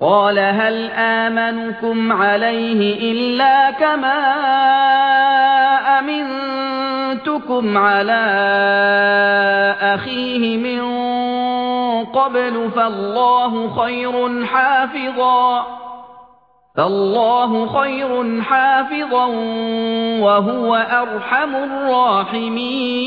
قال هل آمنكم عليه إلا كما أمنتكم على أخيه من قبل فالله خير حافظا وهو أرحم الراحمين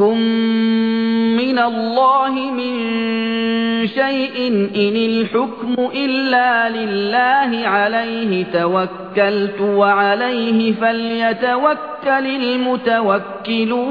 من الله من شيء إن الحكم إلا لله عليه توكلت وعليه فليتوكل المتوكلون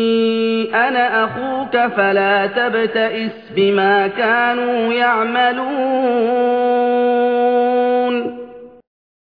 أنا أخوك فلا تبتئس بما كانوا يعملون.